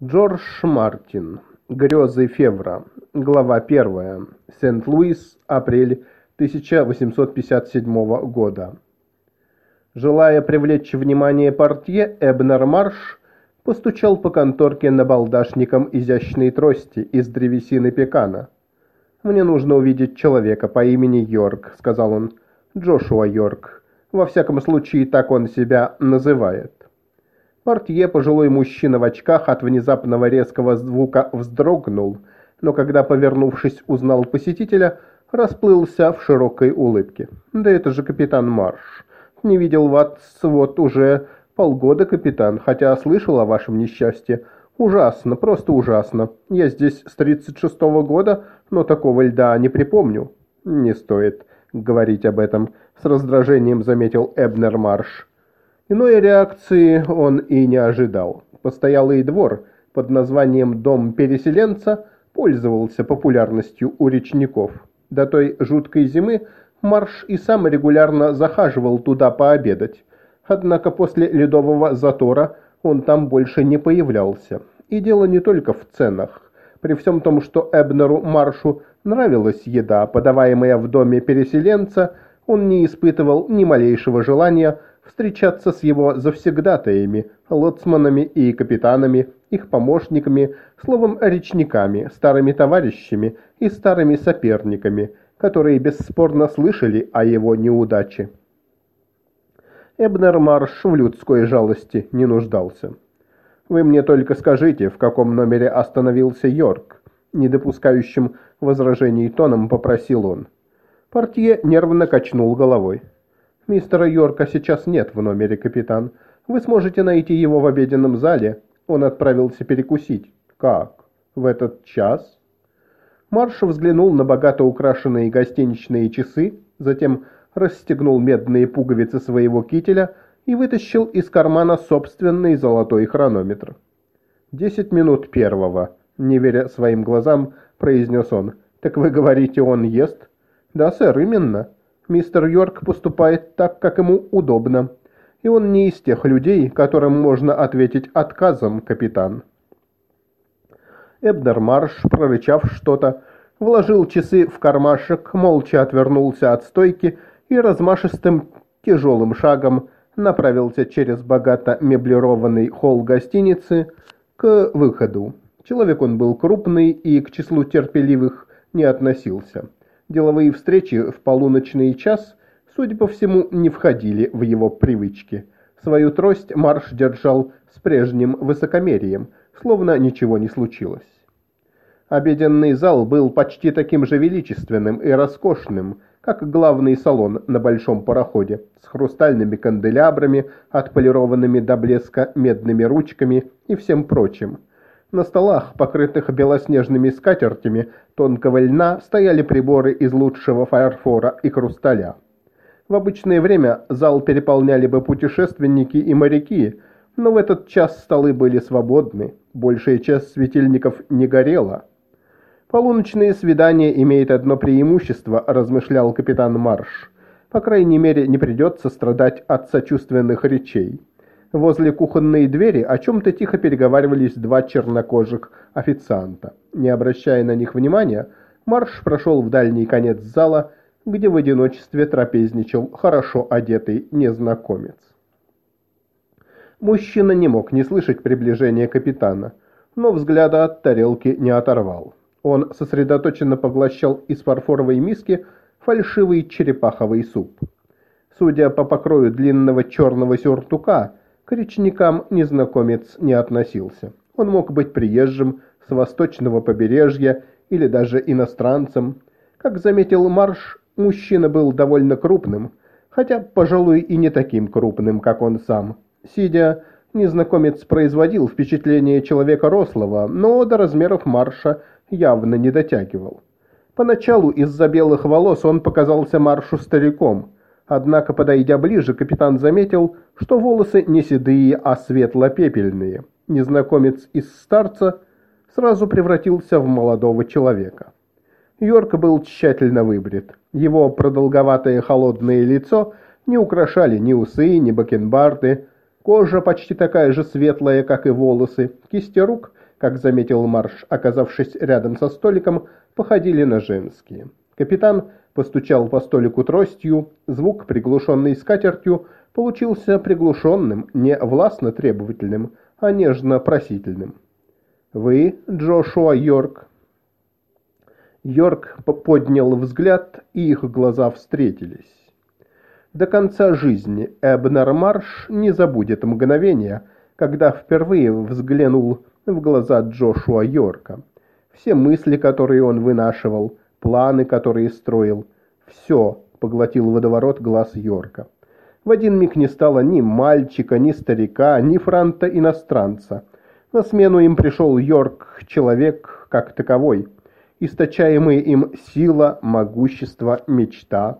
Джордж Мартин. Грезы Февра. Глава 1. Сент-Луис. Апрель 1857 года. Желая привлечь внимание портье, Эбнер Марш постучал по конторке набалдашником изящной трости из древесины пекана. «Мне нужно увидеть человека по имени Йорк», — сказал он. «Джошуа Йорк. Во всяком случае, так он себя называет». Портье, пожилой мужчина в очках, от внезапного резкого звука вздрогнул, но когда, повернувшись, узнал посетителя, расплылся в широкой улыбке. «Да это же капитан Марш. Не видел вас вот уже полгода, капитан, хотя слышал о вашем несчастье. Ужасно, просто ужасно. Я здесь с 36-го года, но такого льда не припомню». «Не стоит говорить об этом», — с раздражением заметил Эбнер Марш. Иной реакции он и не ожидал. Постоялый двор под названием «Дом переселенца» пользовался популярностью у речников. До той жуткой зимы Марш и сам регулярно захаживал туда пообедать. Однако после ледового затора он там больше не появлялся. И дело не только в ценах. При всем том, что Эбнеру Маршу нравилась еда, подаваемая в доме переселенца, он не испытывал ни малейшего желания встречаться с его завсегдатаями, лоцманами и капитанами, их помощниками, словом, речниками, старыми товарищами и старыми соперниками, которые бесспорно слышали о его неудаче. Эбнер Марш в людской жалости не нуждался. «Вы мне только скажите, в каком номере остановился Йорк?» Не допускающим возражений тоном попросил он. Портье нервно качнул головой. «Мистера Йорка сейчас нет в номере, капитан. Вы сможете найти его в обеденном зале. Он отправился перекусить». «Как? В этот час?» Марш взглянул на богато украшенные гостиничные часы, затем расстегнул медные пуговицы своего кителя и вытащил из кармана собственный золотой хронометр. «Десять минут первого», — не веря своим глазам, произнес он. «Так вы говорите, он ест?» «Да, сэр, именно. Мистер Йорк поступает так, как ему удобно. И он не из тех людей, которым можно ответить отказом, капитан. Эбнер Марш, прорычав что-то, вложил часы в кармашек, молча отвернулся от стойки и размашистым тяжелым шагом направился через богато меблированный холл гостиницы к выходу. Человек он был крупный и к числу терпеливых не относился. Деловые встречи в полуночный час, судя по всему, не входили в его привычки. Свою трость Марш держал с прежним высокомерием, словно ничего не случилось. Обеденный зал был почти таким же величественным и роскошным, как главный салон на большом пароходе, с хрустальными канделябрами, отполированными до блеска медными ручками и всем прочим. На столах, покрытых белоснежными скатертями тонкого льна, стояли приборы из лучшего фарфора и хрусталя. В обычное время зал переполняли бы путешественники и моряки, но в этот час столы были свободны, большая часть светильников не горела. «Полуночные свидания имеют одно преимущество», – размышлял капитан Марш. «По крайней мере, не придется страдать от сочувственных речей». Возле кухонной двери о чем-то тихо переговаривались два чернокожих официанта. Не обращая на них внимания, марш прошел в дальний конец зала, где в одиночестве трапезничал хорошо одетый незнакомец. Мужчина не мог не слышать приближения капитана, но взгляда от тарелки не оторвал. Он сосредоточенно поглощал из фарфоровой миски фальшивый черепаховый суп. Судя по покрою длинного черного сюртука, к речникам незнакомец не относился. Он мог быть приезжим с восточного побережья или даже иностранцем. Как заметил Марш, мужчина был довольно крупным, хотя, пожалуй, и не таким крупным, как он сам. Сидя, незнакомец производил впечатление человека рослого, но до размеров Марша явно не дотягивал. Поначалу из-за белых волос он показался Маршу стариком – Однако, подойдя ближе, капитан заметил, что волосы не седые, а светло-пепельные. Незнакомец из старца сразу превратился в молодого человека. Йорк был тщательно выбрит. Его продолговатое холодное лицо не украшали ни усы, ни бакенбарды. Кожа почти такая же светлая, как и волосы. Кисти рук как заметил Марш, оказавшись рядом со столиком, походили на женские. Капитан постучал по столику тростью, звук, приглушенный скатертью, получился приглушенным, не властно требовательным, а нежно просительным. «Вы, Джошуа Йорк?» Йорк поднял взгляд, и их глаза встретились. До конца жизни Эбнер Марш не забудет мгновения, когда впервые взглянул в глаза Джошуа Йорка. Все мысли, которые он вынашивал, планы, которые строил, все поглотил водоворот глаз Йорка. В один миг не стало ни мальчика, ни старика, ни франта-иностранца. На смену им пришел Йорк, человек как таковой, источаемые им сила, могущество, мечта.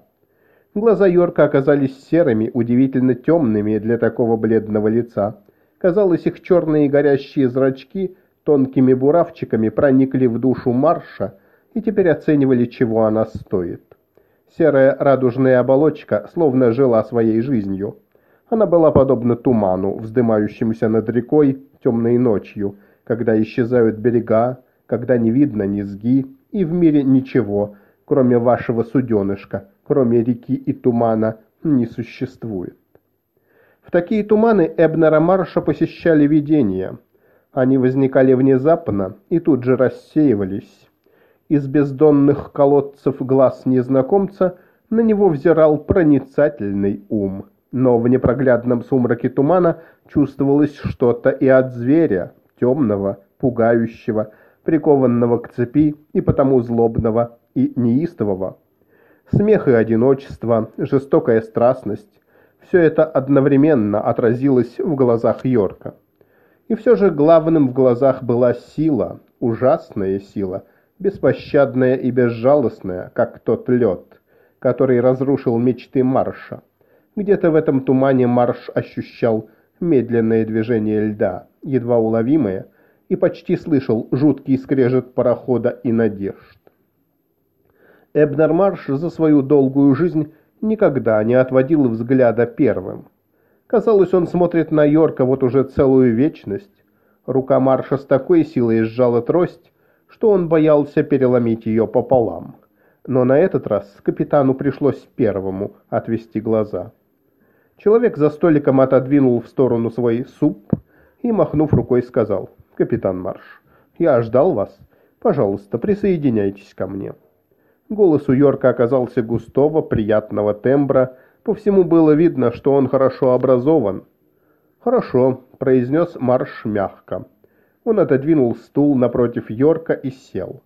Глаза Йорка оказались серыми, удивительно темными для такого бледного лица. Казалось, их черные горящие зрачки тонкими буравчиками проникли в душу Марша и теперь оценивали, чего она стоит. Серая радужная оболочка словно жила своей жизнью. Она была подобна туману, вздымающемуся над рекой темной ночью, когда исчезают берега, когда не видно низги, и в мире ничего, кроме вашего суденышка, кроме реки и тумана, не существует. В такие туманы Эбнера Марша посещали видения. Они возникали внезапно и тут же рассеивались. Из бездонных колодцев глаз незнакомца на него взирал проницательный ум. Но в непроглядном сумраке тумана чувствовалось что-то и от зверя, темного, пугающего, прикованного к цепи и потому злобного и неистового. Смех и одиночество, жестокая страстность, все это одновременно отразилось в глазах Йорка. И все же главным в глазах была сила, ужасная сила, беспощадная и безжалостная, как тот лед, который разрушил мечты Марша. Где-то в этом тумане Марш ощущал медленное движение льда, едва уловимое, и почти слышал жуткий скрежет парохода и надежд. Эбнер Марш за свою долгую жизнь никогда не отводил взгляда первым. Казалось, он смотрит на Йорка вот уже целую вечность. Рука Марша с такой силой сжала трость, что он боялся переломить ее пополам. Но на этот раз капитану пришлось первому отвести глаза. Человек за столиком отодвинул в сторону свой суп и, махнув рукой, сказал, «Капитан Марш, я ждал вас. Пожалуйста, присоединяйтесь ко мне». Голос у Йорка оказался густого, приятного тембра. По всему было видно, что он хорошо образован. «Хорошо», — произнес Марш мягко. Он отодвинул стул напротив Йорка и сел.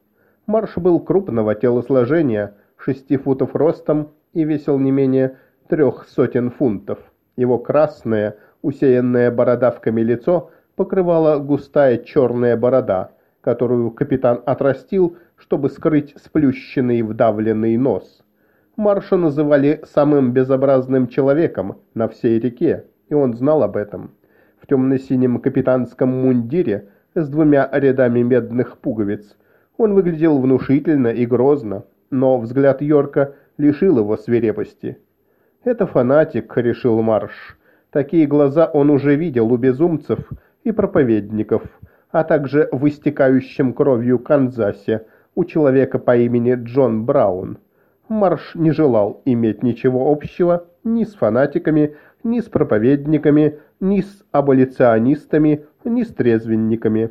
Марш был крупного телосложения, шести футов ростом и весил не менее трех сотен фунтов. Его красное, усеянное бородавками лицо покрывала густая черная борода, которую капитан отрастил, чтобы скрыть сплющенный вдавленный нос. Марша называли самым безобразным человеком на всей реке, и он знал об этом. В темно-синем капитанском мундире с двумя рядами медных пуговиц он выглядел внушительно и грозно, но взгляд Йорка лишил его свирепости. «Это фанатик», — решил Марш. Такие глаза он уже видел у безумцев и проповедников, а также в истекающем кровью Канзасе, у человека по имени Джон Браун. Марш не желал иметь ничего общего ни с фанатиками, ни с проповедниками, ни с аболиционистами, ни с трезвенниками.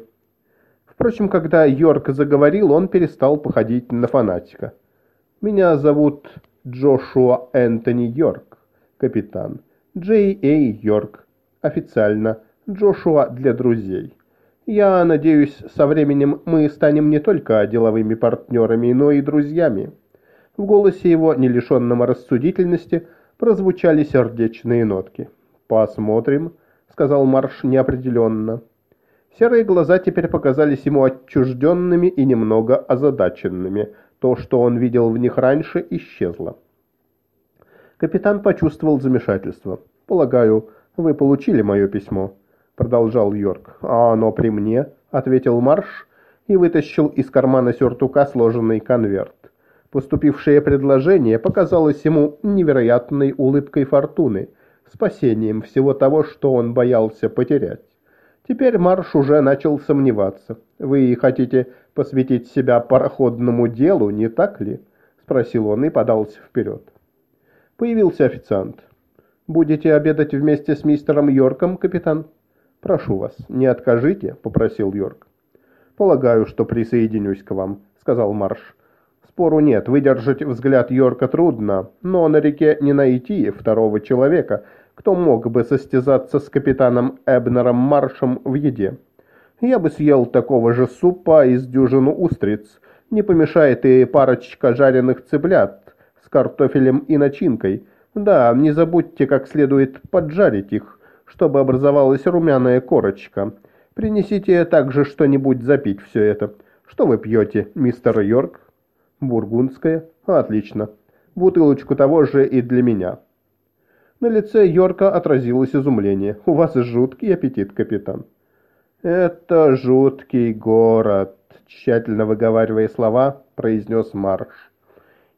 Впрочем, когда Йорк заговорил, он перестал походить на фанатика. «Меня зовут Джошуа Энтони Йорк, капитан. Джей Эй Йорк. Официально. Джошуа для друзей. Я надеюсь, со временем мы станем не только деловыми партнерами, но и друзьями». В голосе его, не лишенном рассудительности, прозвучали сердечные нотки. «Посмотрим», — сказал Марш неопределенно. Серые глаза теперь показались ему отчужденными и немного озадаченными. То, что он видел в них раньше, исчезло. Капитан почувствовал замешательство. «Полагаю, вы получили мое письмо?» продолжал Йорк. «А оно при мне», — ответил Марш и вытащил из кармана сюртука сложенный конверт. Поступившее предложение показалось ему невероятной улыбкой фортуны, спасением всего того, что он боялся потерять. Теперь Марш уже начал сомневаться. «Вы хотите посвятить себя пароходному делу, не так ли?» — спросил он и подался вперед. Появился официант. «Будете обедать вместе с мистером Йорком, капитан?» «Прошу вас, не откажите», — попросил Йорк. «Полагаю, что присоединюсь к вам», — сказал Марш. «Спору нет, выдержать взгляд Йорка трудно, но на реке не найти второго человека, кто мог бы состязаться с капитаном Эбнером Маршем в еде. Я бы съел такого же супа из дюжину устриц, не помешает и парочка жареных цыплят с картофелем и начинкой. Да, не забудьте как следует поджарить их, чтобы образовалась румяная корочка. Принесите также что-нибудь запить все это. Что вы пьете, мистер Йорк? Бургундское? Отлично. Бутылочку того же и для меня. На лице Йорка отразилось изумление. «У вас жуткий аппетит, капитан». «Это жуткий город», — тщательно выговаривая слова, произнес Марш.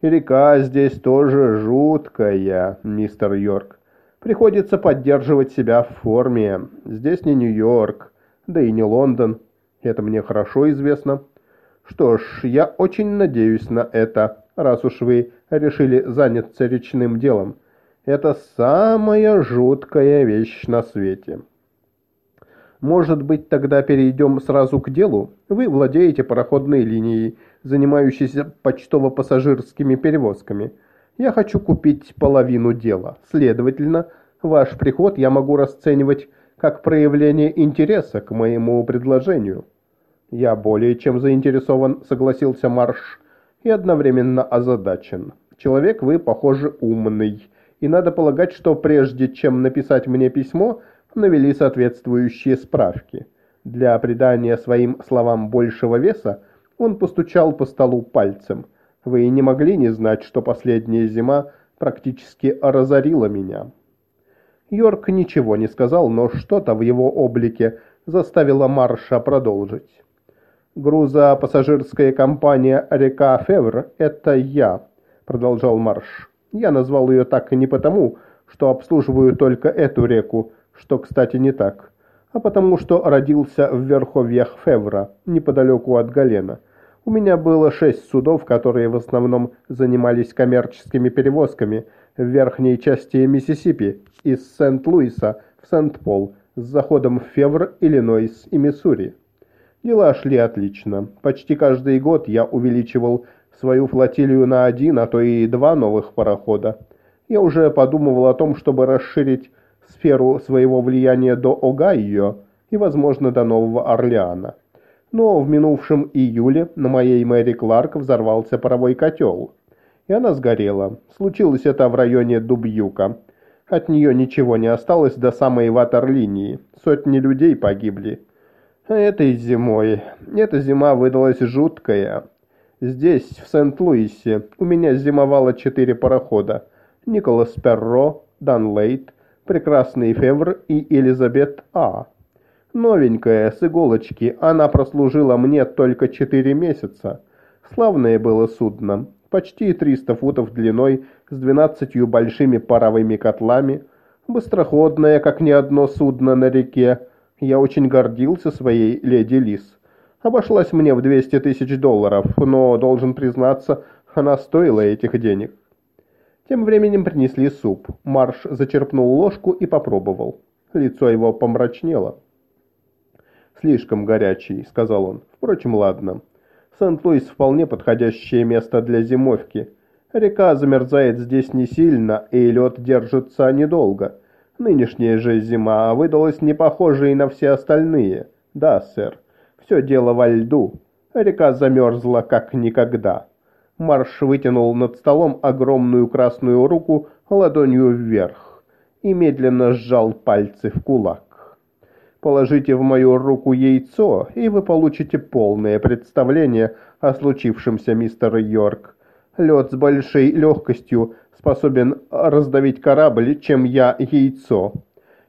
«И река здесь тоже жуткая, мистер Йорк. Приходится поддерживать себя в форме. Здесь не Нью-Йорк, да и не Лондон. Это мне хорошо известно. Что ж, я очень надеюсь на это, раз уж вы решили заняться речным делом. Это самая жуткая вещь на свете. Может быть, тогда перейдем сразу к делу? Вы владеете пароходной линией, занимающейся почтово-пассажирскими перевозками. Я хочу купить половину дела. Следовательно, ваш приход я могу расценивать как проявление интереса к моему предложению. Я более чем заинтересован, согласился Марш, и одновременно озадачен. Человек вы, похоже, умный, и надо полагать, что прежде чем написать мне письмо, навели соответствующие справки. Для придания своим словам большего веса он постучал по столу пальцем – вы не могли не знать, что последняя зима практически разорила меня». Йорк ничего не сказал, но что-то в его облике заставило Марша продолжить. «Грузопассажирская компания «Река Февр» — это я», — продолжал Марш. «Я назвал ее так не потому, что обслуживаю только эту реку, что, кстати, не так, а потому что родился в верховьях Февра, неподалеку от Галена». У меня было шесть судов, которые в основном занимались коммерческими перевозками в верхней части Миссисипи из Сент-Луиса в Сент-Пол с заходом в Февр, Иллинойс и Миссури. Дела шли отлично. Почти каждый год я увеличивал свою флотилию на один, а то и два новых парохода. Я уже подумывал о том, чтобы расширить сферу своего влияния до Огайо и, возможно, до Нового Орлеана. Но в минувшем июле на моей Мэри Кларк взорвался паровой котел, и она сгорела. Случилось это в районе Дубьюка. От нее ничего не осталось до самой ватерлинии. Сотни людей погибли. А этой зимой... Эта зима выдалась жуткая. Здесь, в Сент-Луисе, у меня зимовало четыре парохода. Николас Перро, Дан Лейт, Прекрасный Февр и Элизабет А. Новенькая, с иголочки, она прослужила мне только четыре месяца. Славное было судно, почти 300 футов длиной, с двенадцатью большими паровыми котлами, быстроходное, как ни одно судно на реке. Я очень гордился своей леди Лис. Обошлась мне в 200 тысяч долларов, но, должен признаться, она стоила этих денег. Тем временем принесли суп. Марш зачерпнул ложку и попробовал. Лицо его помрачнело. «Слишком горячий», — сказал он. «Впрочем, ладно. Сент-Луис вполне подходящее место для зимовки. Река замерзает здесь не сильно, и лед держится недолго. Нынешняя же зима выдалась не похожей на все остальные. Да, сэр. Все дело во льду. Река замерзла как никогда». Марш вытянул над столом огромную красную руку ладонью вверх и медленно сжал пальцы в кулак. Положите в мою руку яйцо, и вы получите полное представление о случившемся, мистер Йорк. Лед с большей легкостью способен раздавить корабль, чем я яйцо.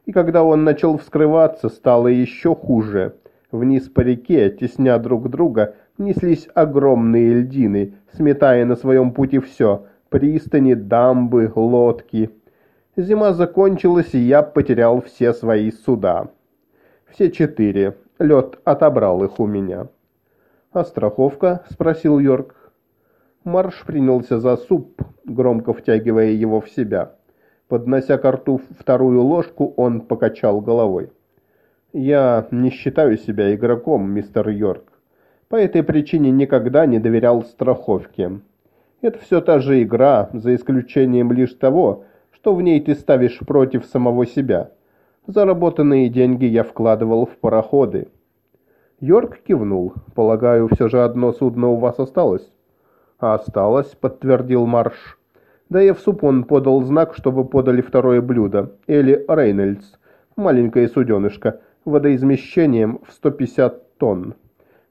И когда он начал вскрываться, стало еще хуже. Вниз по реке, тесня друг друга, неслись огромные льдины, сметая на своем пути все — пристани, дамбы, лодки. Зима закончилась, и я потерял все свои суда. Все четыре. Лед отобрал их у меня. «А страховка?» — спросил Йорк. Марш принялся за суп, громко втягивая его в себя. Поднося к рту вторую ложку, он покачал головой. «Я не считаю себя игроком, мистер Йорк. По этой причине никогда не доверял страховке. Это все та же игра, за исключением лишь того, что в ней ты ставишь против самого себя. Заработанные деньги я вкладывал в пароходы». Йорк кивнул. «Полагаю, все же одно судно у вас осталось?» «Осталось», — подтвердил Марш. Доев суп, он подал знак, чтобы подали второе блюдо. Элли Рейнольдс, маленькое суденышко, водоизмещением в 150 тонн.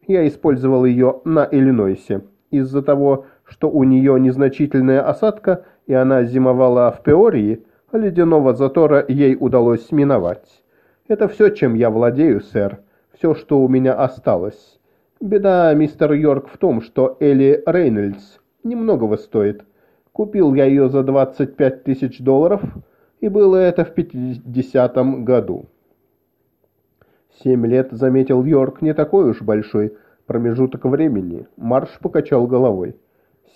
Я использовал ее на Иллинойсе. Из-за того, что у нее незначительная осадка, и она зимовала в Пеории, ледяного затора ей удалось миновать. Это все, чем я владею, сэр. Все, что у меня осталось. Беда, мистер Йорк, в том, что Элли Рейнольдс немногого стоит. Купил я ее за 25 тысяч долларов, и было это в 50-м году. Семь лет, заметил Йорк, не такой уж большой промежуток времени. Марш покачал головой.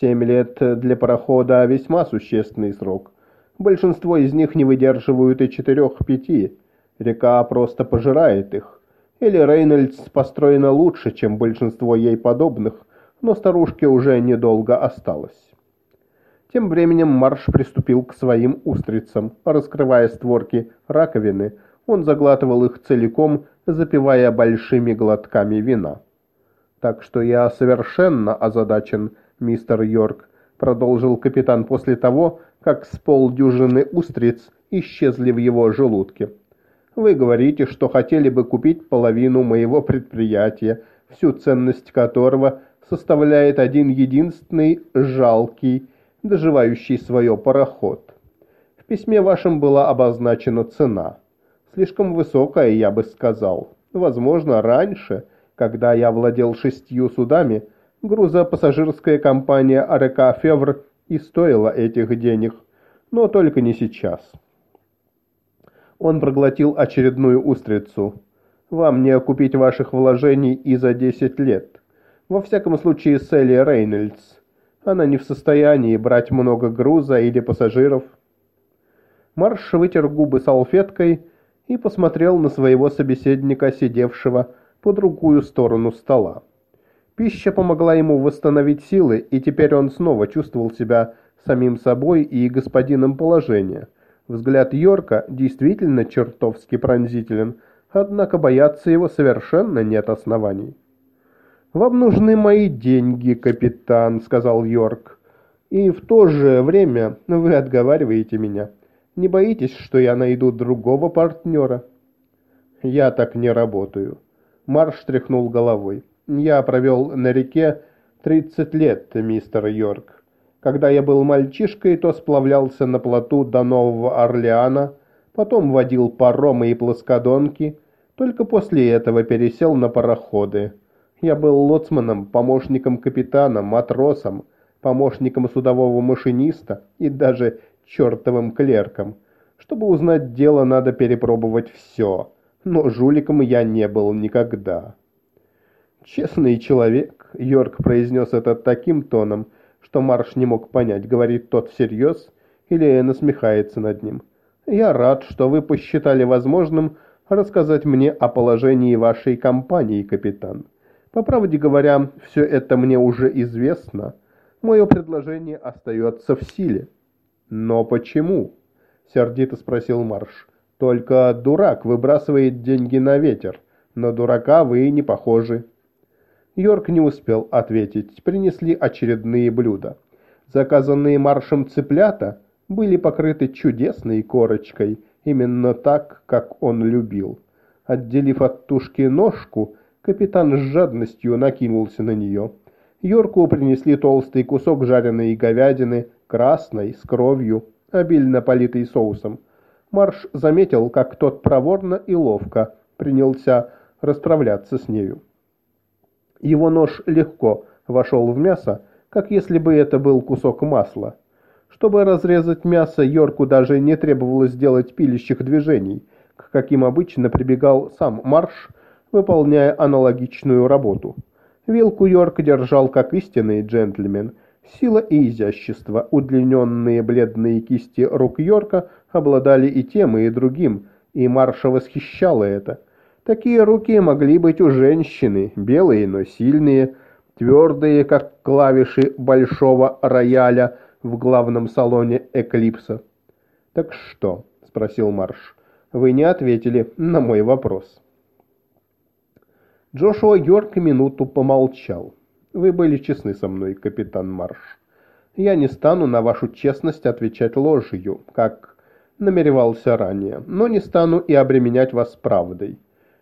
Семь лет для парохода весьма существенный срок. Большинство из них не выдерживают и четырех-пяти. Река просто пожирает их. Или Рейнольдс построена лучше, чем большинство ей подобных, но старушке уже недолго осталось. Тем временем Марш приступил к своим устрицам. Раскрывая створки раковины, он заглатывал их целиком, запивая большими глотками вина. «Так что я совершенно озадачен, мистер Йорк», — продолжил капитан после того, как с полдюжины устриц исчезли в его желудке. Вы говорите, что хотели бы купить половину моего предприятия, всю ценность которого составляет один единственный жалкий, доживающий свое пароход. В письме вашем была обозначена цена. Слишком высокая, я бы сказал. Возможно, раньше, когда я владел шестью судами, грузопассажирская компания АРК «Февр» и стоила этих денег, но только не сейчас. Он проглотил очередную устрицу. «Вам не окупить ваших вложений и за 10 лет. Во всяком случае, Селли Рейнольдс. Она не в состоянии брать много груза или пассажиров». Марш вытер губы салфеткой и посмотрел на своего собеседника, сидевшего по другую сторону стола. Пища помогла ему восстановить силы, и теперь он снова чувствовал себя самим собой и господином положения – Взгляд Йорка действительно чертовски пронзителен, однако бояться его совершенно нет оснований. «Вам нужны мои деньги, капитан», — сказал Йорк. «И в то же время вы отговариваете меня. Не боитесь, что я найду другого партнера?» «Я так не работаю». Марш тряхнул головой. «Я провел на реке 30 лет, мистер Йорк. Когда я был мальчишкой, то сплавлялся на плоту до Нового Орлеана, потом водил паромы и плоскодонки, только после этого пересел на пароходы. Я был лоцманом, помощником капитана, матросом, помощником судового машиниста и даже чертовым клерком. Чтобы узнать дело, надо перепробовать все, но жуликом я не был никогда. «Честный человек», — Йорк произнес это таким тоном, — что Марш не мог понять, говорит тот всерьез или насмехается над ним. «Я рад, что вы посчитали возможным рассказать мне о положении вашей компании, капитан. По правде говоря, все это мне уже известно. Мое предложение остается в силе». «Но почему?» — сердито спросил Марш. «Только дурак выбрасывает деньги на ветер. На дурака вы не похожи». Йорк не успел ответить. Принесли очередные блюда. Заказанные маршем цыплята были покрыты чудесной корочкой, именно так, как он любил. Отделив от тушки ножку, капитан с жадностью накинулся на нее. Йорку принесли толстый кусок жареной говядины, красной, с кровью, обильно политый соусом. Марш заметил, как тот проворно и ловко принялся расправляться с нею. Его нож легко вошел в мясо, как если бы это был кусок масла. Чтобы разрезать мясо, Йорку даже не требовалось делать пилящих движений, к каким обычно прибегал сам Марш, выполняя аналогичную работу. Вилку Йорк держал как истинный джентльмен. Сила и изящество, удлиненные бледные кисти рук Йорка обладали и тем, и другим, и Марша восхищало это. Такие руки могли быть у женщины, белые, но сильные, твердые, как клавиши большого рояля в главном салоне «Эклипса». «Так что?» — спросил Марш. «Вы не ответили на мой вопрос». Джошуа Йорк минуту помолчал. «Вы были честны со мной, капитан Марш. Я не стану на вашу честность отвечать ложью, как намеревался ранее, но не стану и обременять вас правдой.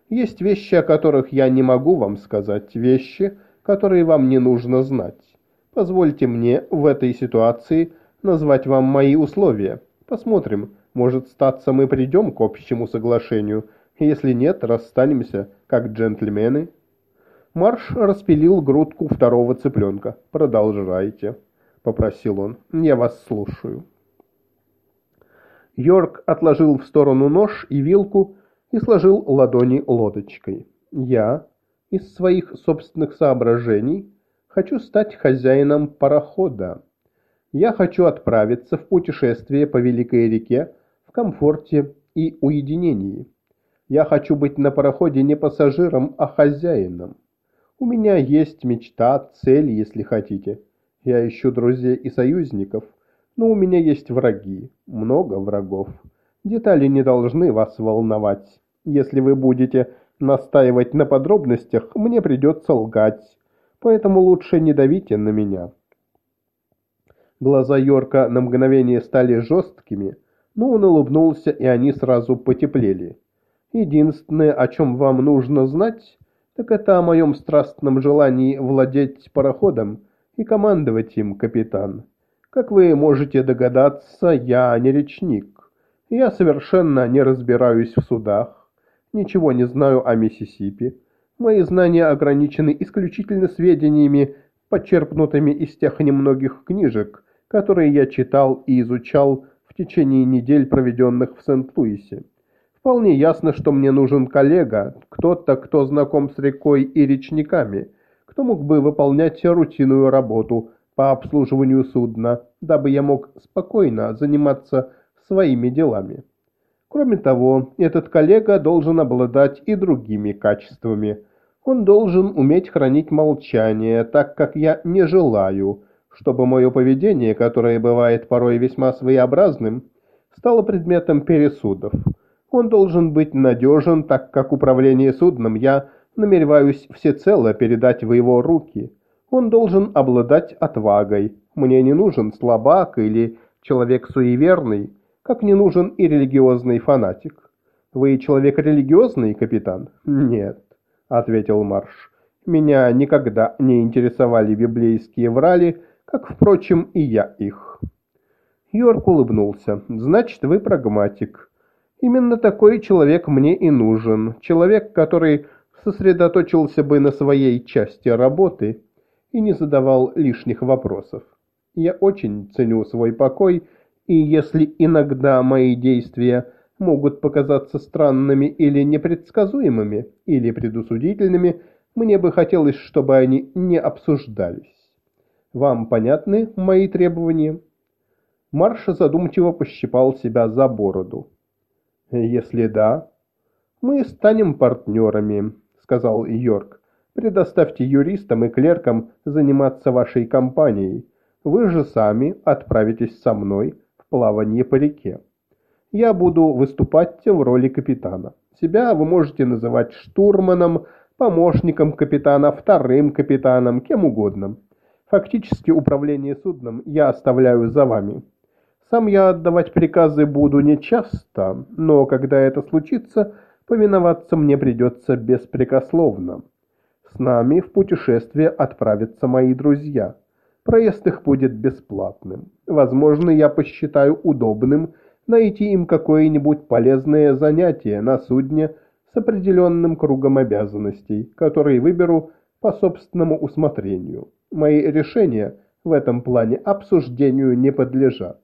Есть вещи, о которых я не могу вам сказать, вещи, которые вам не нужно знать. Позвольте мне в этой ситуации назвать вам мои условия. Посмотрим, может статься мы придем к общему соглашению, если нет, расстанемся, как джентльмены. Марш распилил грудку второго цыпленка. «Продолжайте», — попросил он. «Я вас слушаю». Йорк отложил в сторону нож и вилку и сложил ладони лодочкой. «Я, из своих собственных соображений, хочу стать хозяином парохода. Я хочу отправиться в путешествие по Великой реке в комфорте и уединении. Я хочу быть на пароходе не пассажиром, а хозяином. У меня есть мечта, цель, если хотите. Я ищу друзей и союзников, но у меня есть враги, много врагов. Детали не должны вас волновать. Если вы будете настаивать на подробностях, мне придется лгать, поэтому лучше не давите на меня». Глаза Йорка на мгновение стали жесткими, но он улыбнулся, и они сразу потеплели. Единственное, о чем вам нужно знать, так это о моем страстном желании владеть пароходом и командовать им, капитан. Как вы можете догадаться, я не речник. Я совершенно не разбираюсь в судах, ничего не знаю о Миссисипи. Мои знания ограничены исключительно сведениями, почерпнутыми из тех немногих книжек, которые я читал и изучал в течение недель, проведенных в Сент-Луисе. Вполне ясно, что мне нужен коллега, кто-то, кто знаком с рекой и речниками, кто мог бы выполнять рутинную работу по обслуживанию судна, дабы я мог спокойно заниматься своими делами. Кроме того, этот коллега должен обладать и другими качествами. Он должен уметь хранить молчание, так как я не желаю, чтобы мое поведение, которое бывает порой весьма своеобразным, стало предметом пересудов. Он должен быть надежен, так как управление судном я намереваюсь всецело передать в его руки. Он должен обладать отвагой. Мне не нужен слабак или человек суеверный, как не нужен и религиозный фанатик. Вы человек религиозный, капитан? Нет, ответил Марш. Меня никогда не интересовали библейские врали, как, впрочем, и я их. Йорк улыбнулся. Значит, вы прагматик. Именно такой человек мне и нужен. Человек, который сосредоточился бы на своей части работы и не задавал лишних вопросов. Я очень ценю свой покой, и если иногда мои действия могут показаться странными или непредсказуемыми, или предусудительными, мне бы хотелось, чтобы они не обсуждались. Вам понятны мои требования?» Марша задумчиво пощипал себя за бороду. «Если да, мы станем партнерами», — сказал Йорк. «Предоставьте юристам и клеркам заниматься вашей компанией. Вы же сами отправитесь со мной в плавание по реке. Я буду выступать в роли капитана. Себя вы можете называть штурманом, помощником капитана, вторым капитаном, кем угодно. Фактически управление судном я оставляю за вами. Сам я отдавать приказы буду нечасто, но когда это случится, повиноваться мне придется беспрекословно. С нами в путешествие отправятся мои друзья. Проезд их будет бесплатным. Возможно, я посчитаю удобным найти им какое-нибудь полезное занятие на судне с определенным кругом обязанностей, которые выберу по собственному усмотрению. Мои решения в этом плане обсуждению не подлежат.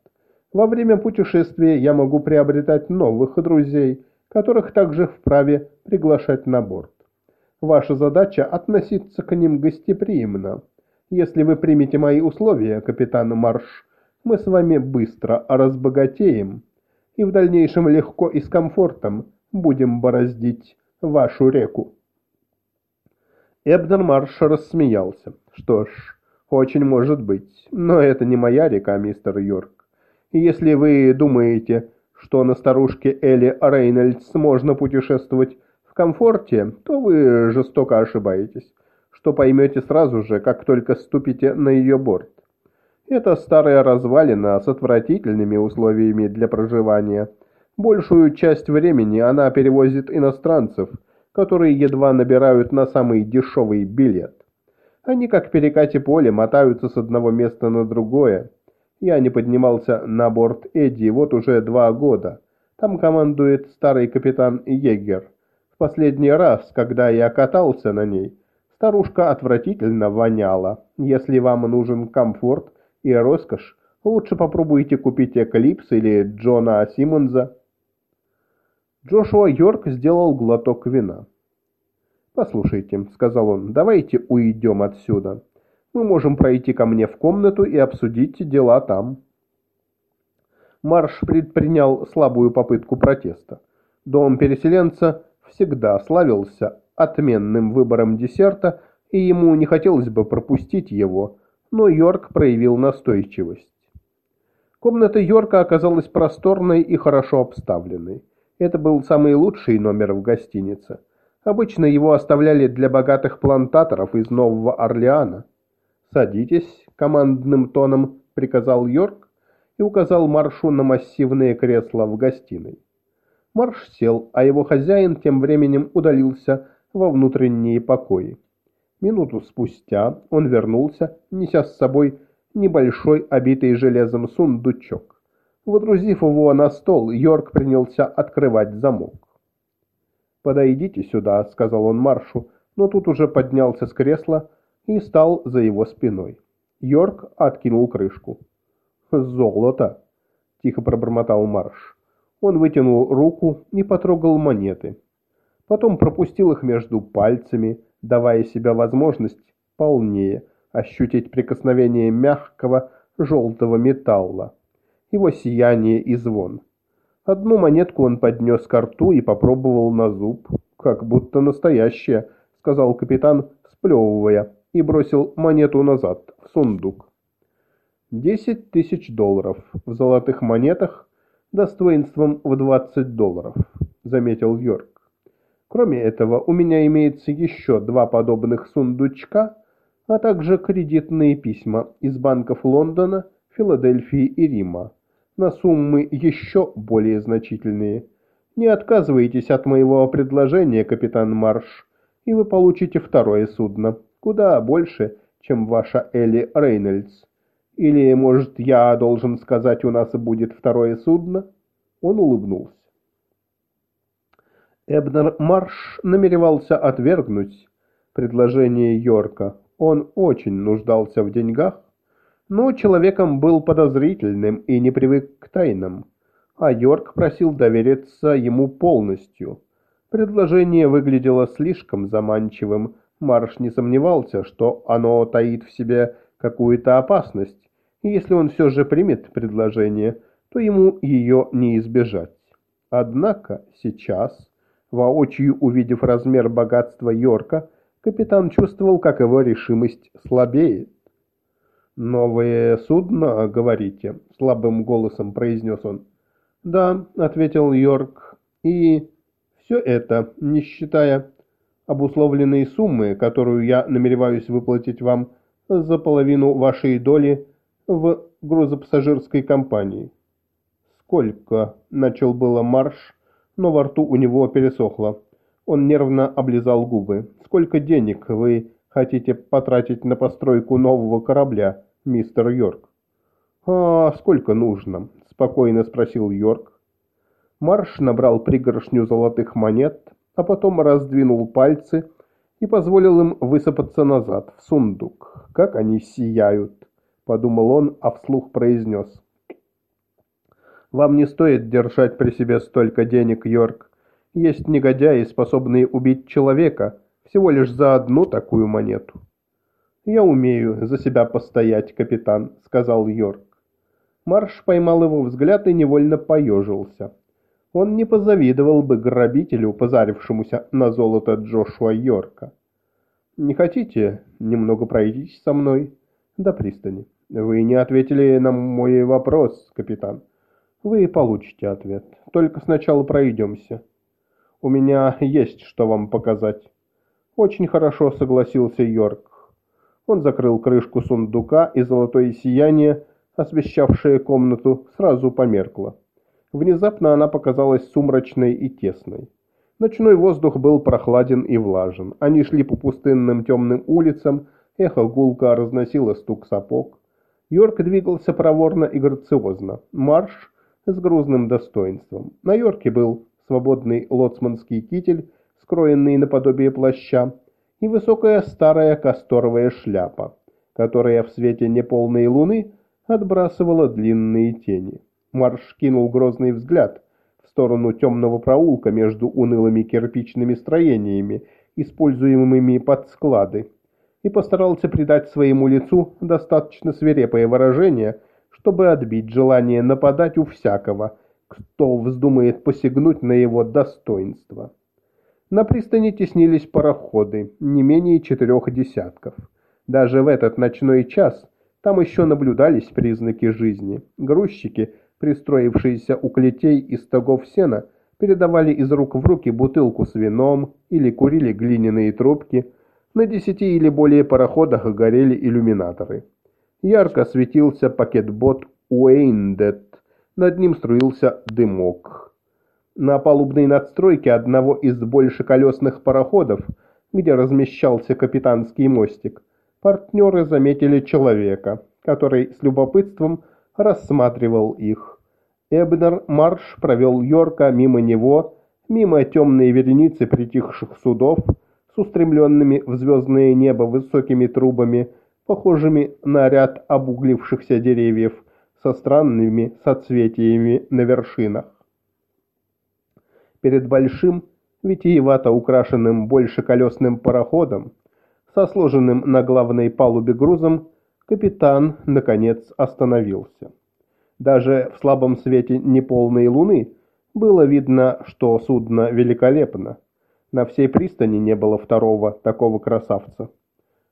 Во время путешествия я могу приобретать новых друзей, которых также вправе приглашать на борт. Ваша задача – относиться к ним гостеприимно. Если вы примете мои условия, капитан Марш, мы с вами быстро разбогатеем и в дальнейшем легко и с комфортом будем бороздить вашу реку. Эбнер Марш рассмеялся. Что ж, очень может быть, но это не моя река, мистер Йорк. Если вы думаете, что на старушке Элли Рейнольдс можно путешествовать в комфорте, то вы жестоко ошибаетесь, что поймете сразу же, как только ступите на ее борт. Это старая развалина с отвратительными условиями для проживания. Большую часть времени она перевозит иностранцев, которые едва набирают на самый дешевый билет. Они, как перекати поле, мотаются с одного места на другое. Я не поднимался на борт Эдди вот уже два года. Там командует старый капитан Егер. В последний раз, когда я катался на ней, старушка отвратительно воняла. Если вам нужен комфорт – и роскошь, лучше попробуйте купить Эклипс или Джона Симмонса. Джошуа Йорк сделал глоток вина. «Послушайте», — сказал он, — «давайте уйдем отсюда. Мы можем пройти ко мне в комнату и обсудить дела там». Марш предпринял слабую попытку протеста. Дом переселенца всегда славился отменным выбором десерта, и ему не хотелось бы пропустить его, но Йорк проявил настойчивость. Комната Йорка оказалась просторной и хорошо обставленной. Это был самый лучший номер в гостинице. Обычно его оставляли для богатых плантаторов из Нового Орлеана. «Садитесь», — командным тоном приказал Йорк и указал Маршу на массивные кресла в гостиной. Марш сел, а его хозяин тем временем удалился во внутренние покои. Минуту спустя он вернулся, неся с собой небольшой, обитый железом сундучок. Водрузив его на стол, Йорк принялся открывать замок. «Подойдите сюда», — сказал он Маршу, но тут уже поднялся с кресла и стал за его спиной. Йорк откинул крышку. «Золото!» — тихо пробормотал Марш. Он вытянул руку и потрогал монеты. Потом пропустил их между пальцами, давая себе возможность полнее ощутить прикосновение мягкого желтого металла, его сияние и звон. Одну монетку он поднес к рту и попробовал на зуб. «Как будто настоящая», — сказал капитан, сплевывая, и бросил монету назад, в сундук. «Десять тысяч долларов в золотых монетах достоинством в двадцать долларов», — заметил Йорк. Кроме этого, у меня имеется еще два подобных сундучка, а также кредитные письма из банков Лондона, Филадельфии и Рима на суммы еще более значительные. Не отказывайтесь от моего предложения, капитан Марш, и вы получите второе судно, куда больше, чем ваша Элли Рейнольдс. Или, может, я должен сказать, у нас будет второе судно?» Он улыбнулся. Эбнер Марш намеревался отвергнуть предложение Йорка. Он очень нуждался в деньгах, но человеком был подозрительным и не привык к тайнам, а Йорк просил довериться ему полностью. Предложение выглядело слишком заманчивым, Марш не сомневался, что оно таит в себе какую-то опасность, и если он все же примет предложение, то ему ее не избежать. Однако сейчас Воочию увидев размер богатства Йорка, капитан чувствовал, как его решимость слабеет. «Новое судно, говорите?» — слабым голосом произнес он. «Да», — ответил Йорк, — «и все это, не считая обусловленной суммы, которую я намереваюсь выплатить вам за половину вашей доли в грузопассажирской компании». «Сколько?» — начал было Марш, но во рту у него пересохло. Он нервно облизал губы. «Сколько денег вы хотите потратить на постройку нового корабля, мистер Йорк?» «А сколько нужно?» – спокойно спросил Йорк. Марш набрал пригоршню золотых монет, а потом раздвинул пальцы и позволил им высыпаться назад, в сундук. «Как они сияют!» – подумал он, а вслух произнес. Вам не стоит держать при себе столько денег, Йорк. Есть негодяи, способные убить человека всего лишь за одну такую монету. «Я умею за себя постоять, капитан», — сказал Йорк. Марш поймал его взгляд и невольно поежился. Он не позавидовал бы грабителю, позарившемуся на золото Джошуа Йорка. «Не хотите немного пройтись со мной до пристани?» «Вы не ответили на мой вопрос, капитан». «Вы получите ответ. Только сначала пройдемся. У меня есть что вам показать». «Очень хорошо», — согласился Йорк. Он закрыл крышку сундука, и золотое сияние, освещавшее комнату, сразу померкло. Внезапно она показалась сумрачной и тесной. Ночной воздух был прохладен и влажен. Они шли по пустынным темным улицам, эхо гулко разносило стук сапог. Йорк двигался проворно и грациозно. Марш с грузным достоинством. На Йорке был свободный лоцманский китель, скроенный наподобие плаща, и высокая старая касторовая шляпа, которая в свете неполной луны отбрасывала длинные тени. Марш кинул грозный взгляд в сторону темного проулка между унылыми кирпичными строениями, используемыми под склады, и постарался придать своему лицу достаточно свирепое выражение, чтобы отбить желание нападать у всякого, кто вздумает посягнуть на его достоинство. На пристани теснились пароходы, не менее четырех десятков. Даже в этот ночной час там еще наблюдались признаки жизни. Грузчики пристроившиеся у клетей из стогов сена, передавали из рук в руки бутылку с вином или курили глиняные трубки. На десяти или более пароходах горели иллюминаторы. Ярко светился пакетбот Уэйндет, над ним струился дымок. На палубной надстройке одного из большеколесных пароходов, где размещался капитанский мостик, партнеры заметили человека, который с любопытством рассматривал их. Эбнер Марш провел Йорка мимо него, мимо темной вереницы притихших судов с устремленными в звездное небо высокими трубами, похожими на ряд обуглившихся деревьев со странными соцветиями на вершинах. Перед большим, витиевато украшенным большеколесным пароходом, со сложенным на главной палубе грузом, капитан, наконец, остановился. Даже в слабом свете неполной луны было видно, что судно великолепно. На всей пристани не было второго такого красавца.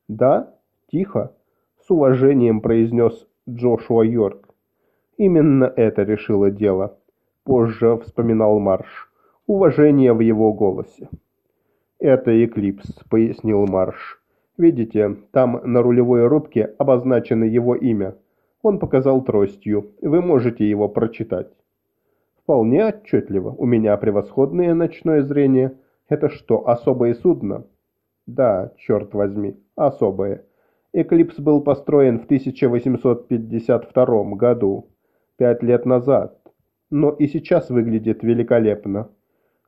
«Да, тихо», — с уважением произнес Джошуа Йорк. Именно это решило дело. Позже вспоминал Марш. Уважение в его голосе. «Это Эклипс», — пояснил Марш. Видите, там на рулевой рубке обозначено его имя. Он показал тростью. Вы можете его прочитать. Вполне отчетливо. У меня превосходное ночное зрение. Это что, особое судно? Да, черт возьми, особое. Эклипс был построен в 1852 году, пять лет назад, но и сейчас выглядит великолепно.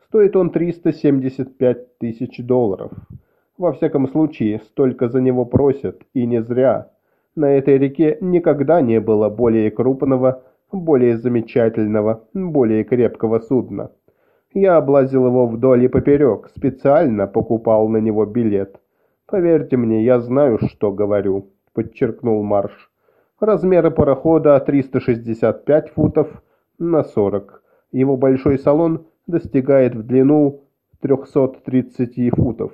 Стоит он 375 тысяч долларов. Во всяком случае, столько за него просят, и не зря. На этой реке никогда не было более крупного, более замечательного, более крепкого судна. Я облазил его вдоль и поперек, специально покупал на него билет. Поверьте мне, я знаю, что говорю, подчеркнул Марш. Размеры парохода 365 футов на 40. Его большой салон достигает в длину 330 футов.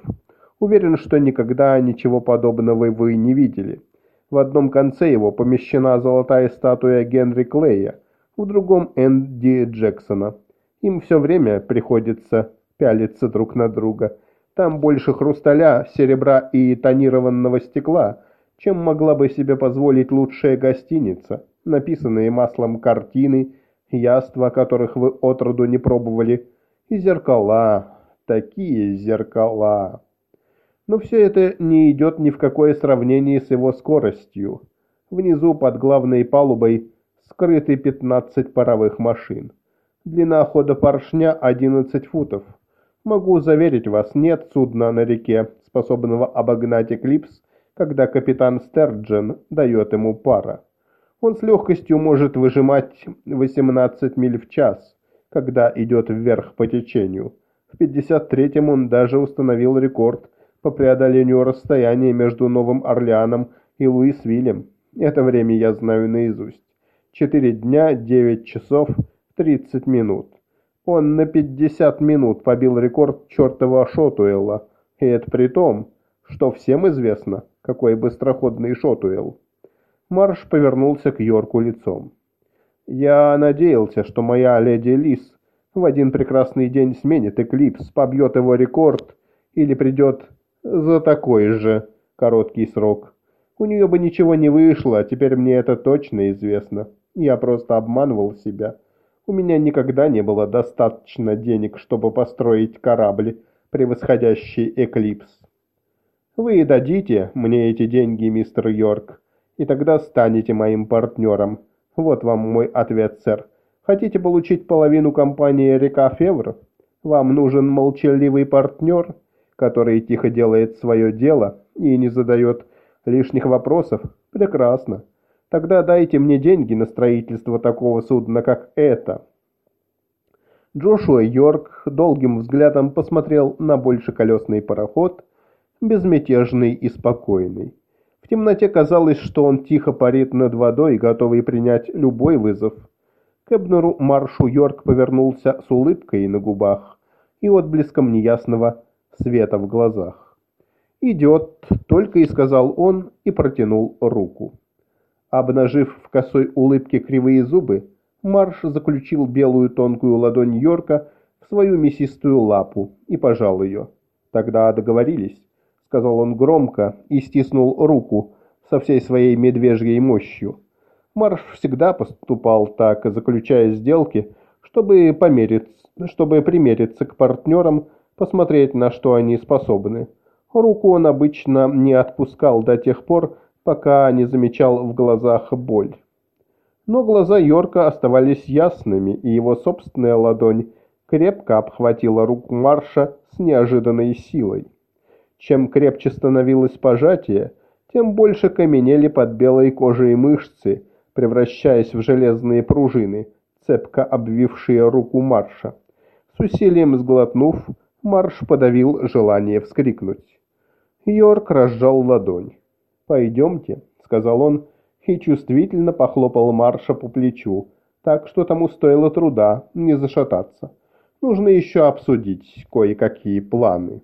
Уверен, что никогда ничего подобного вы не видели. В одном конце его помещена золотая статуя Генри Клея, в другом Энди Джексона. Им все время приходится пялиться друг на друга. Там больше хрусталя, серебра и тонированного стекла, чем могла бы себе позволить лучшая гостиница. Написанные маслом картины, яства, которых вы отроду не пробовали, и зеркала, такие зеркала. Но все это не идет ни в какое сравнение с его скоростью. Внизу под главной палубой скрыты 15 паровых машин. Длина хода поршня 11 футов. Могу заверить вас, нет судна на реке, способного обогнать «Эклипс», когда капитан Стерджен дает ему пара. Он с легкостью может выжимать 18 миль в час, когда идет вверх по течению. В 53-м он даже установил рекорд по преодолению расстояния между Новым Орлеаном и Луисвиллем. Это время я знаю наизусть. Четыре дня, девять часов, тридцать минут. Он на пятьдесят минут побил рекорд чертова Шотуэлла. И это при том, что всем известно, какой быстроходный Шотуэлл. Марш повернулся к Йорку лицом. «Я надеялся, что моя леди Лис в один прекрасный день сменит Эклипс, побьет его рекорд или придет за такой же короткий срок. У нее бы ничего не вышло, а теперь мне это точно известно. Я просто обманывал себя. У меня никогда не было достаточно денег, чтобы построить корабль, превосходящий Эклипс. Вы дадите мне эти деньги, мистер Йорк, и тогда станете моим партнером. Вот вам мой ответ, сэр. Хотите получить половину компании «Река Февр»? Вам нужен молчаливый партнер, который тихо делает свое дело и не задает лишних вопросов? Прекрасно. Тогда дайте мне деньги на строительство такого судна, как это. Джошуа Йорк долгим взглядом посмотрел на большеколесный пароход, безмятежный и спокойный. В темноте казалось, что он тихо парит над водой, готовый принять любой вызов. К Эбнеру Маршу Йорк повернулся с улыбкой на губах и отблеском неясного света в глазах. «Идет», — только и сказал он и протянул руку. Обнажив в косой улыбке кривые зубы, Марш заключил белую тонкую ладонь Йорка в свою мясистую лапу и пожал ее. «Тогда договорились», — сказал он громко и стиснул руку со всей своей медвежьей мощью. Марш всегда поступал так, заключая сделки, чтобы, помериться, чтобы примериться к партнерам, посмотреть, на что они способны. Руку он обычно не отпускал до тех пор, пока не замечал в глазах боль. Но глаза Йорка оставались ясными, и его собственная ладонь крепко обхватила руку Марша с неожиданной силой. Чем крепче становилось пожатие, тем больше каменели под белой кожей мышцы, превращаясь в железные пружины, цепко обвившие руку Марша. С усилием сглотнув, Марш подавил желание вскрикнуть. Йорк разжал ладонь. «Пойдемте», — сказал он, и чувствительно похлопал Марша по плечу, так что тому стоило труда не зашататься. Нужно еще обсудить кое-какие планы.